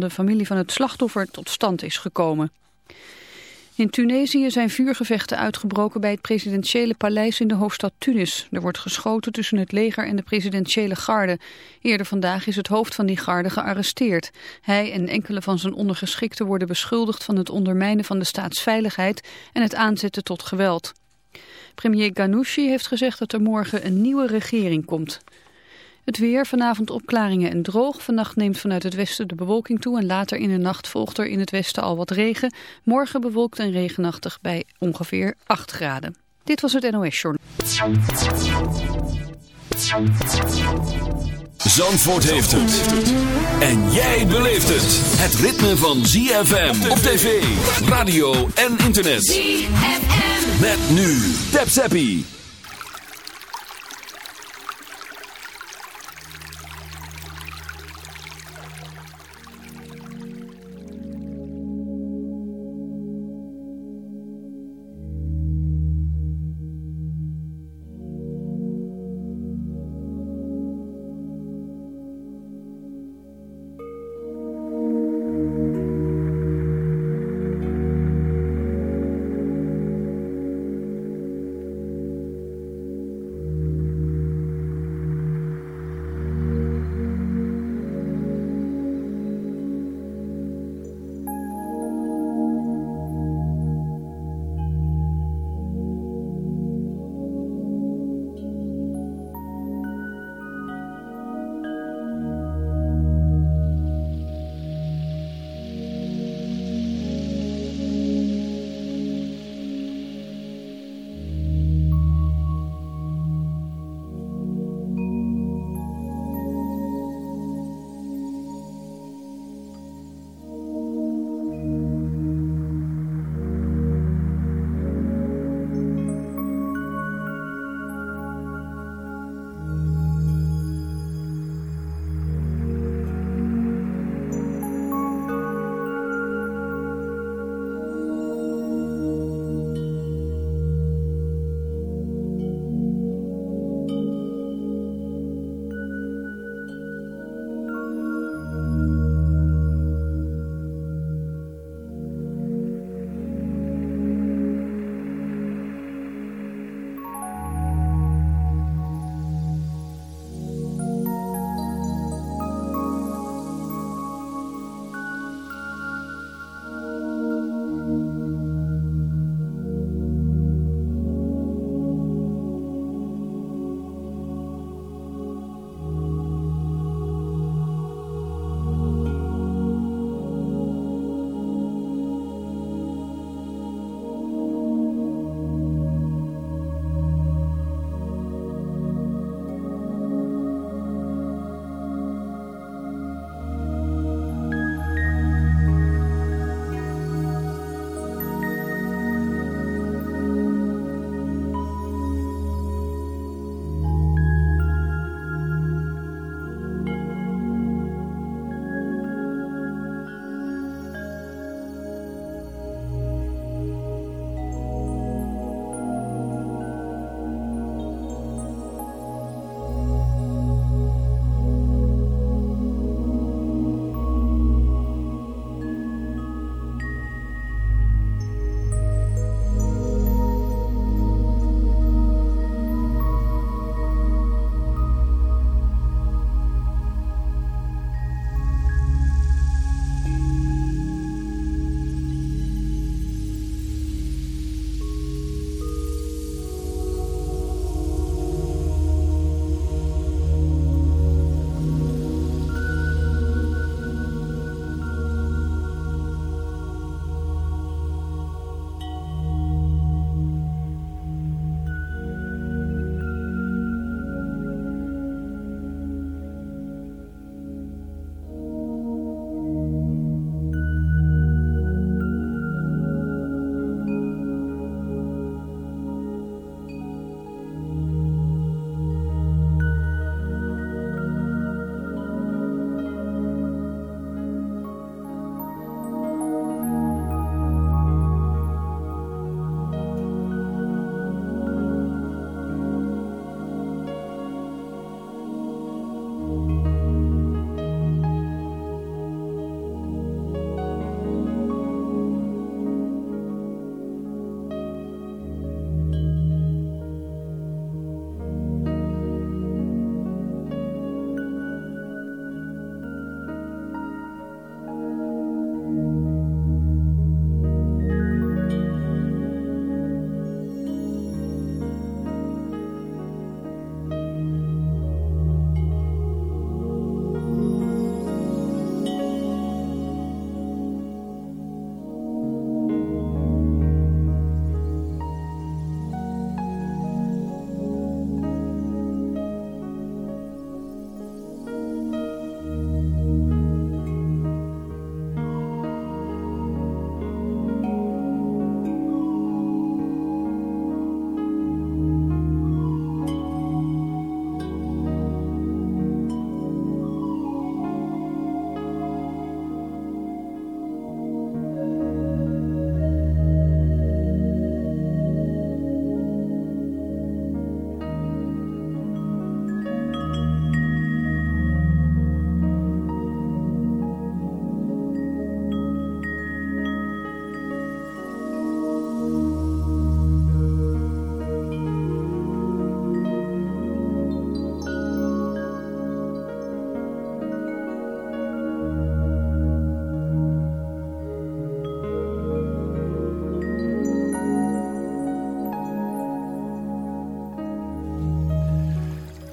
de familie van het slachtoffer tot stand is gekomen. In Tunesië zijn vuurgevechten uitgebroken bij het presidentiële paleis in de hoofdstad Tunis. Er wordt geschoten tussen het leger en de presidentiële garde. Eerder vandaag is het hoofd van die garde gearresteerd. Hij en enkele van zijn ondergeschikten worden beschuldigd van het ondermijnen van de staatsveiligheid en het aanzetten tot geweld. Premier Ghanouchi heeft gezegd dat er morgen een nieuwe regering komt. Het weer, vanavond opklaringen en droog. Vannacht neemt vanuit het westen de bewolking toe en later in de nacht volgt er in het westen al wat regen. Morgen bewolkt en regenachtig bij ongeveer 8 graden. Dit was het NOS Journal. Zandvoort heeft het. En jij beleeft het. Het ritme van ZFM op tv, radio en internet. ZFM. Met nu. Tap Zappie.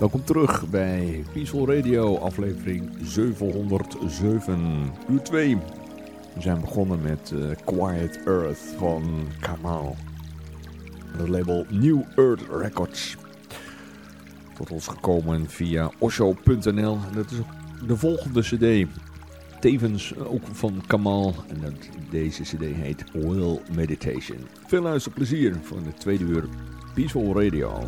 Welkom terug bij Peaceful Radio, aflevering 707, uur 2. We zijn begonnen met uh, Quiet Earth van Kamal. Het label New Earth Records. Tot ons gekomen via osho.nl. Dat is de volgende cd. Tevens ook van Kamal. En deze cd heet Will Meditation. Veel luisterplezier van de tweede uur Peaceful Radio.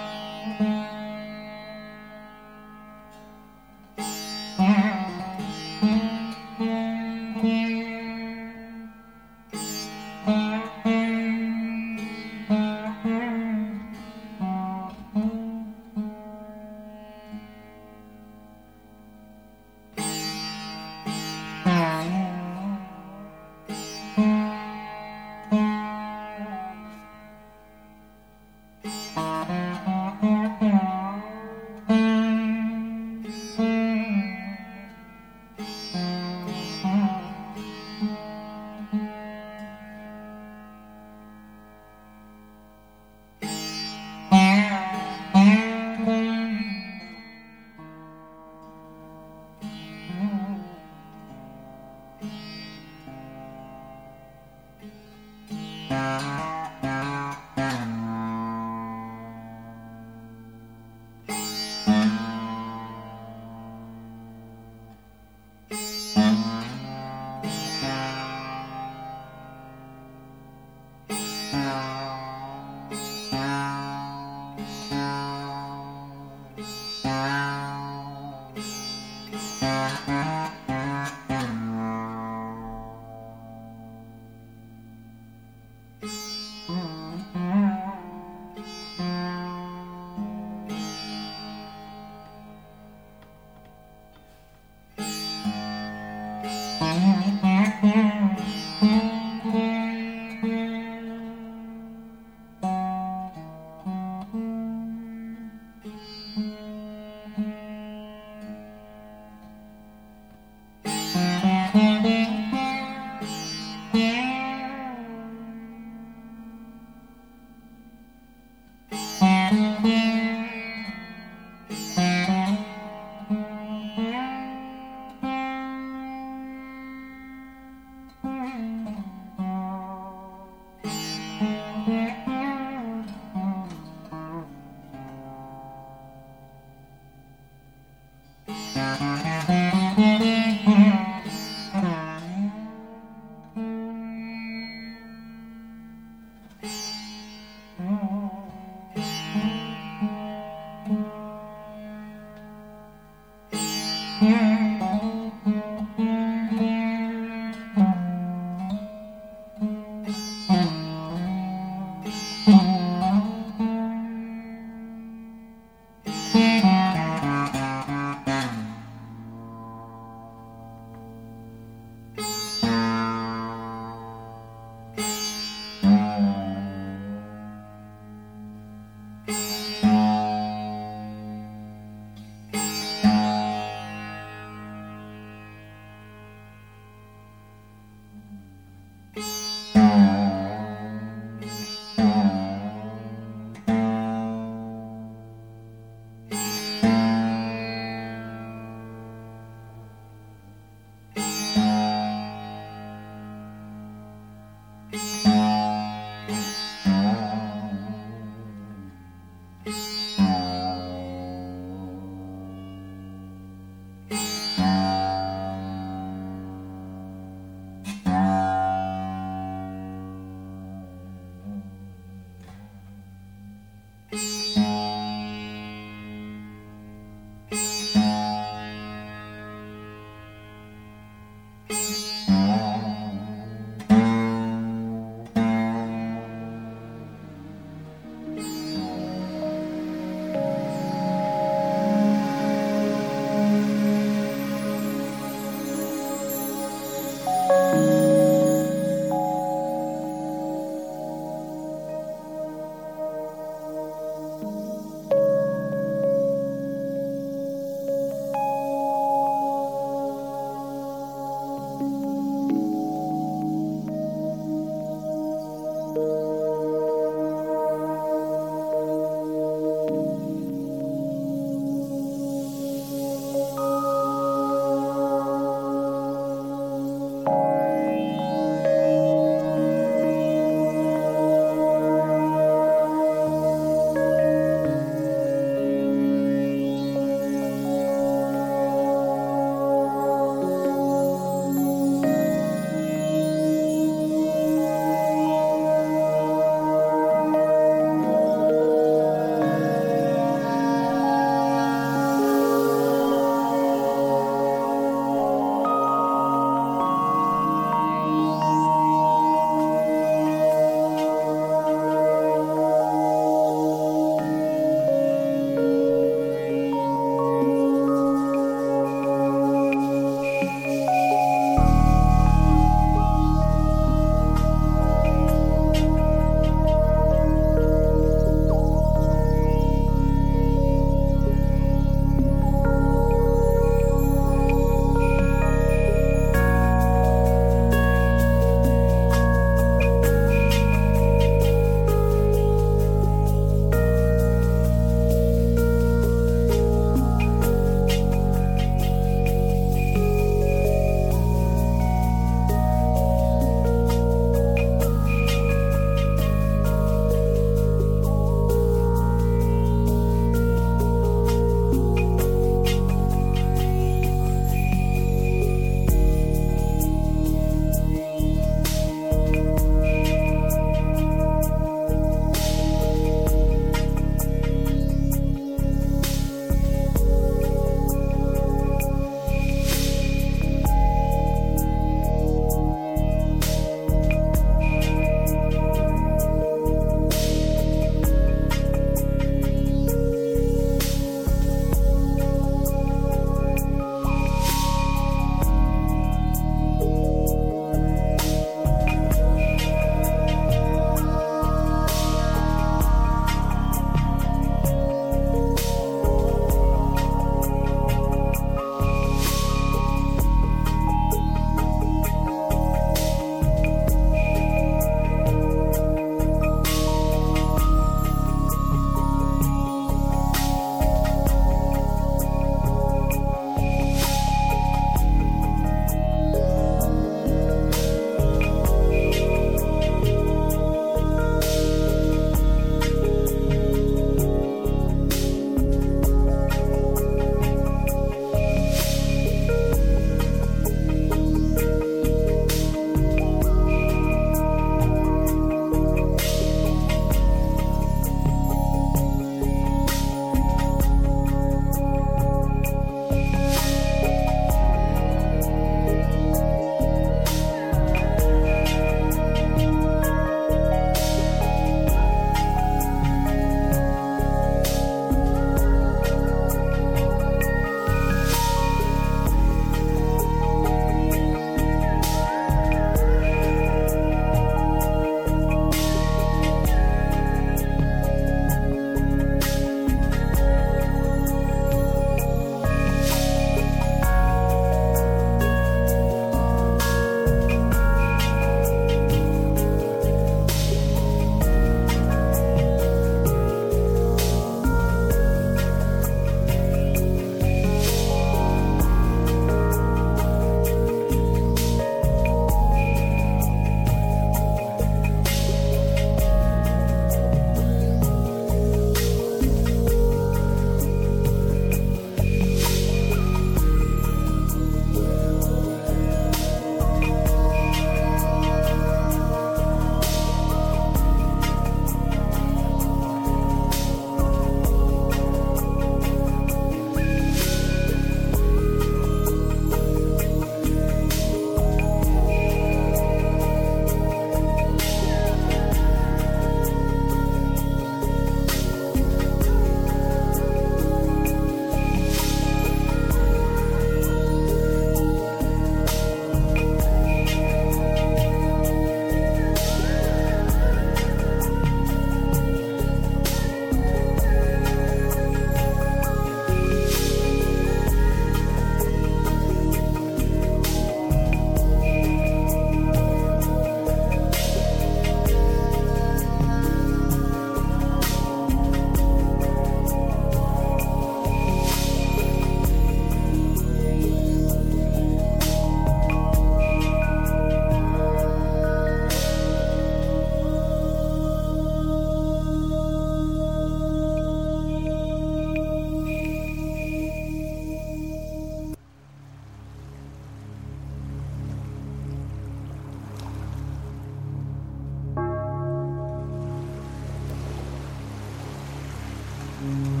Mm-hmm.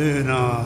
Döner.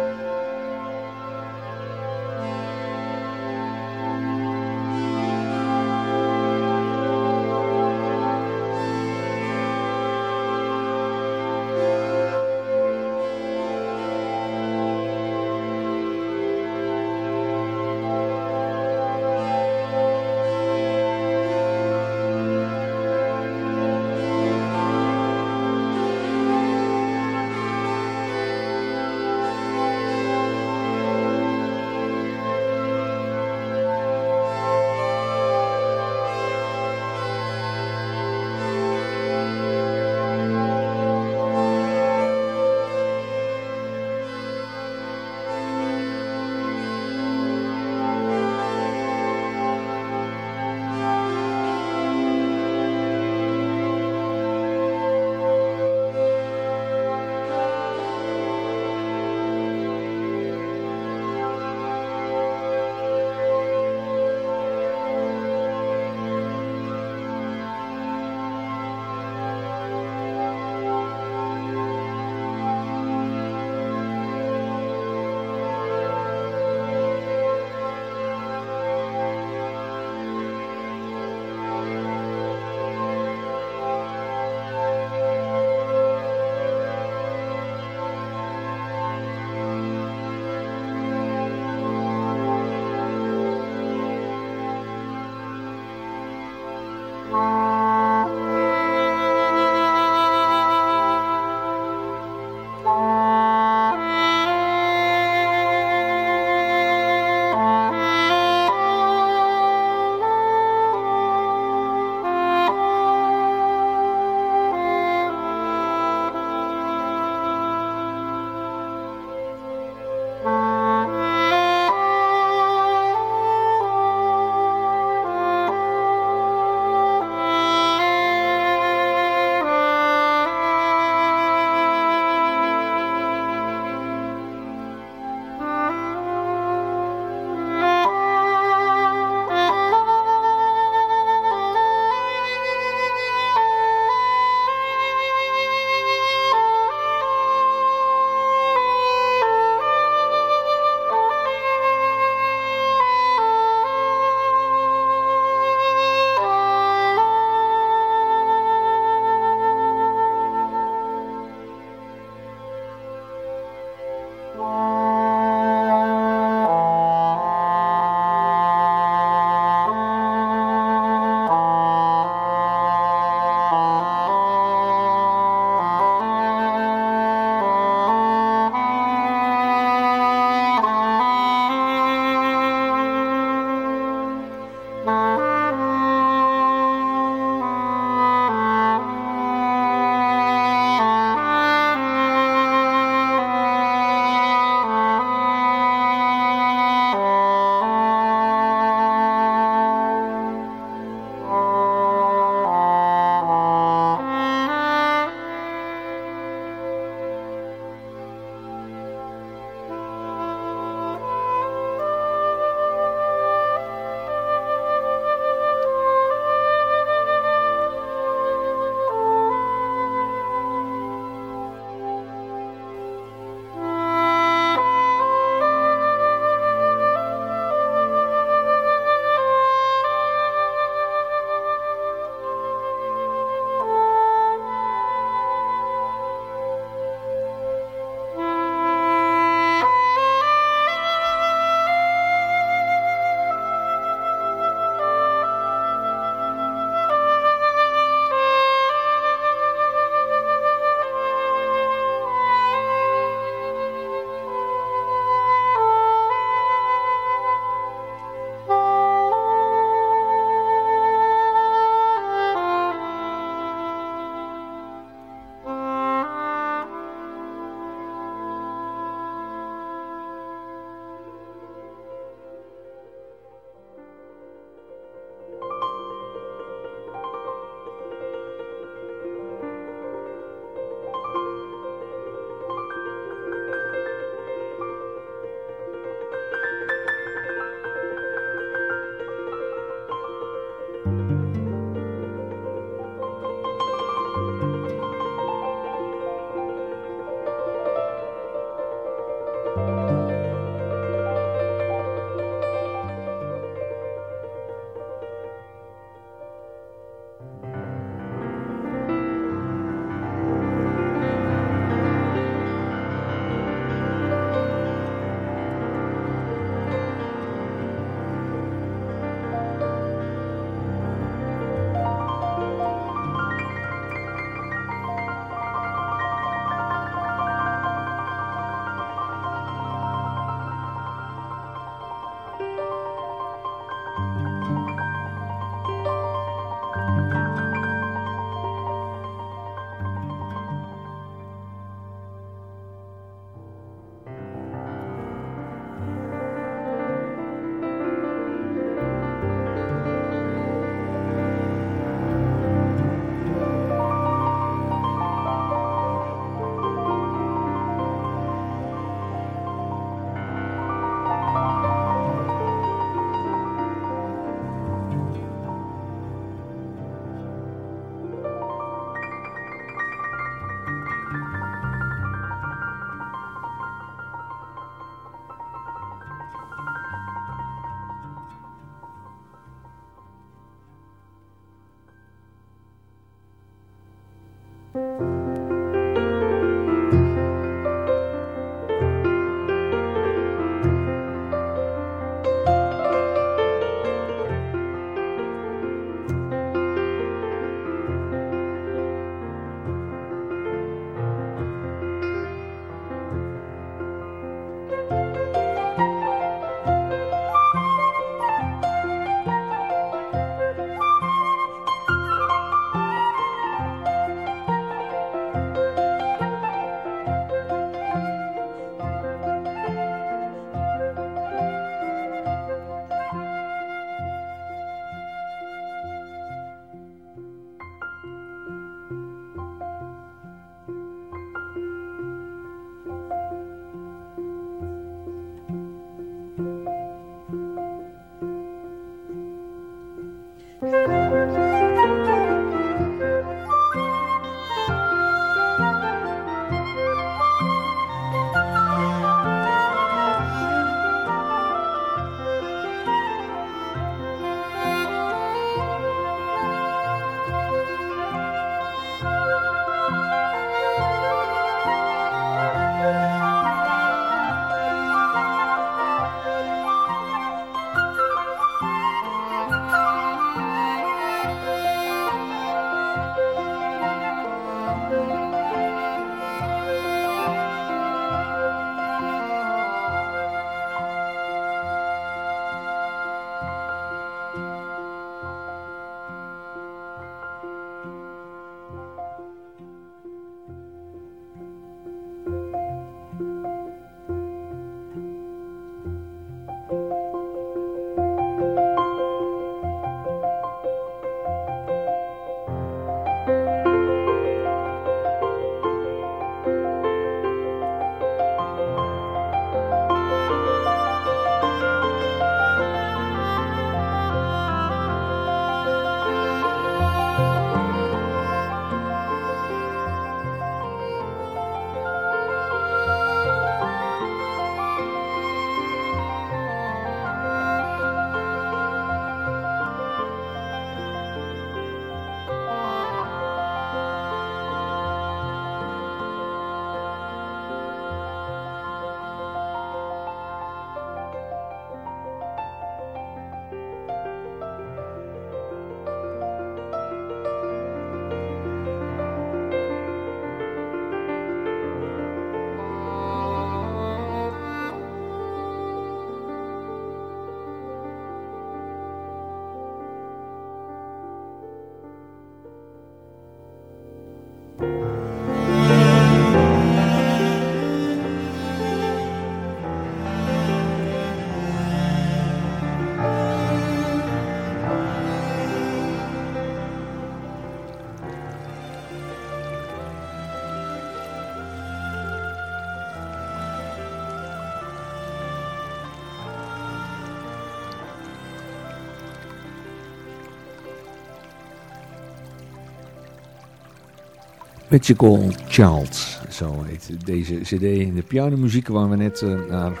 Magical Child, zo heet deze cd. De pianomuziek waar we net uh, naar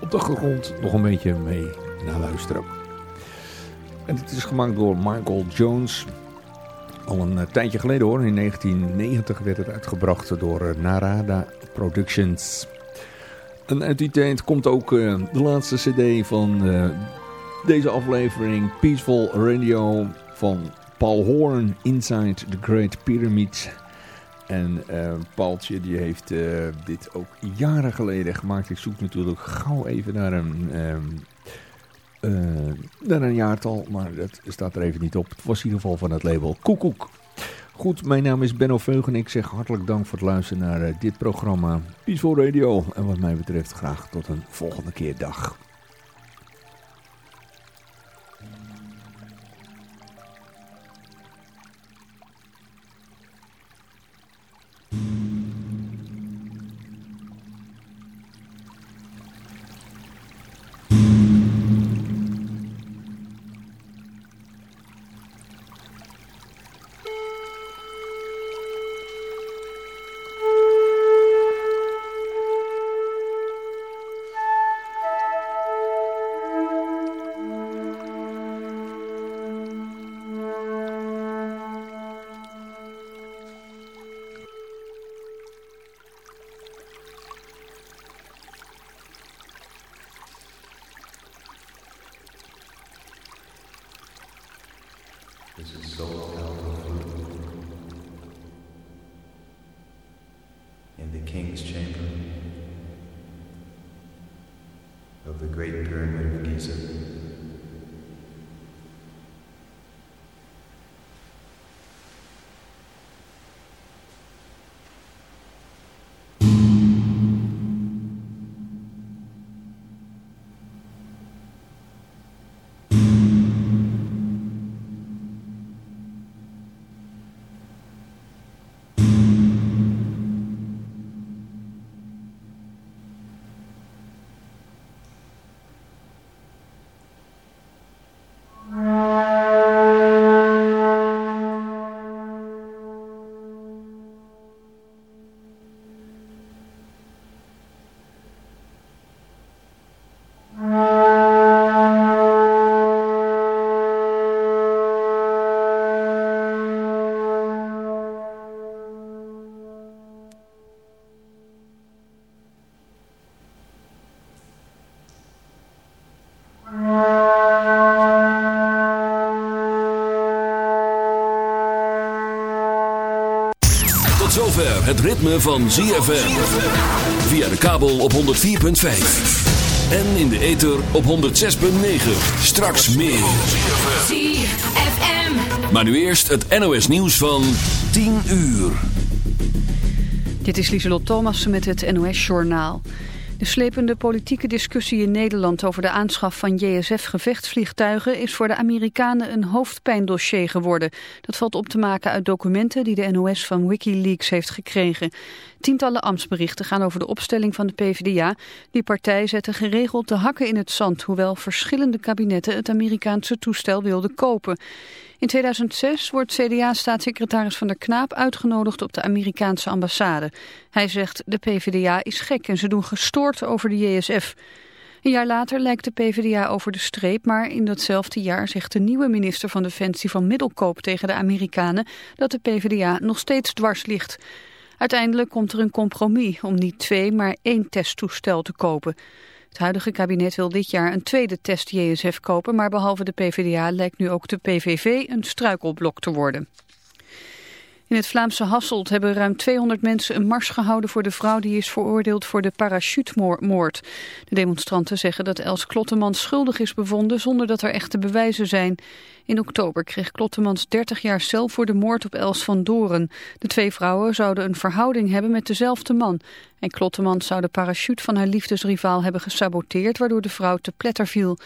op de grond nog een beetje mee naar luisteren. En het is gemaakt door Michael Jones. Al een uh, tijdje geleden hoor, in 1990 werd het uitgebracht door uh, Narada Productions. En uit die tijd komt ook de laatste cd van deze aflevering, Peaceful Radio van Paul Horn, Inside the Great Pyramid. En uh, Paaltje die heeft uh, dit ook jaren geleden gemaakt. Ik zoek natuurlijk gauw even naar een, um, uh, naar een jaartal, maar dat staat er even niet op. Het was in ieder geval van het label Koekoek. Goed, mijn naam is Benno Veug en ik zeg hartelijk dank voor het luisteren naar dit programma Peaceful Radio. En wat mij betreft graag tot een volgende keer dag. Zover het ritme van ZFM. Via de kabel op 104.5. En in de ether op 106.9. Straks meer. ZFM. Maar nu eerst het NOS nieuws van 10 uur. Dit is Lieselot Thomassen met het NOS-journaal. De slepende politieke discussie in Nederland over de aanschaf van JSF-gevechtsvliegtuigen is voor de Amerikanen een hoofdpijndossier geworden. Dat valt op te maken uit documenten die de NOS van Wikileaks heeft gekregen. Tientallen ambtsberichten gaan over de opstelling van de PvdA. Die partij zette geregeld de hakken in het zand, hoewel verschillende kabinetten het Amerikaanse toestel wilden kopen. In 2006 wordt CDA-staatssecretaris Van der Knaap uitgenodigd op de Amerikaanse ambassade. Hij zegt de PvdA is gek en ze doen gestoord over de JSF. Een jaar later lijkt de PvdA over de streep, maar in datzelfde jaar zegt de nieuwe minister van Defensie van Middelkoop tegen de Amerikanen dat de PvdA nog steeds dwars ligt. Uiteindelijk komt er een compromis om niet twee, maar één testtoestel te kopen. Het huidige kabinet wil dit jaar een tweede test JSF kopen, maar behalve de PvdA lijkt nu ook de PVV een struikelblok te worden. In het Vlaamse Hasselt hebben ruim 200 mensen een mars gehouden voor de vrouw die is veroordeeld voor de parachutemoord. De demonstranten zeggen dat Els Klottemans schuldig is bevonden zonder dat er echte bewijzen zijn. In oktober kreeg Klottemans 30 jaar cel voor de moord op Els van Doren. De twee vrouwen zouden een verhouding hebben met dezelfde man. En Klottemans zou de parachute van haar liefdesrivaal hebben gesaboteerd waardoor de vrouw te pletter viel.